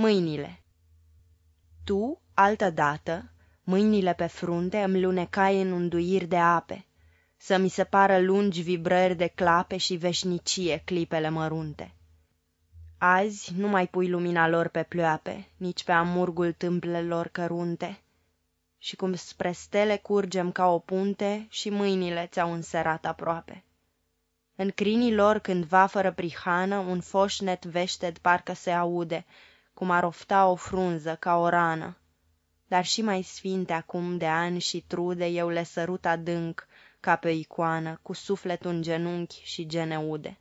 Mâinile Tu, altădată, mâinile pe frunte îmi lunecai în unduiri de ape, Să mi se pară lungi vibrări de clape și veșnicie clipele mărunte. Azi nu mai pui lumina lor pe pleoape, nici pe amurgul tâmplelor cărunte, Și cum spre stele curgem ca o punte, și mâinile ți-au înserat aproape. În crinii lor cândva fără prihană, un foșnet veșted parcă se aude, cum ar ofta o frunză ca o rană. Dar și mai sfinte acum de ani și trude eu le sărut adânc, ca pe o icoană, cu sufletul în genunchi și geneude.